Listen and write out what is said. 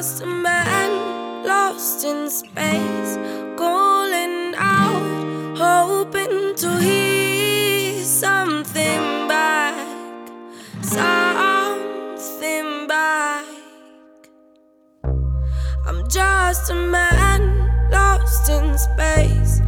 just a man lost in space, calling out, hoping to hear something back, something back. I'm just a man lost in space.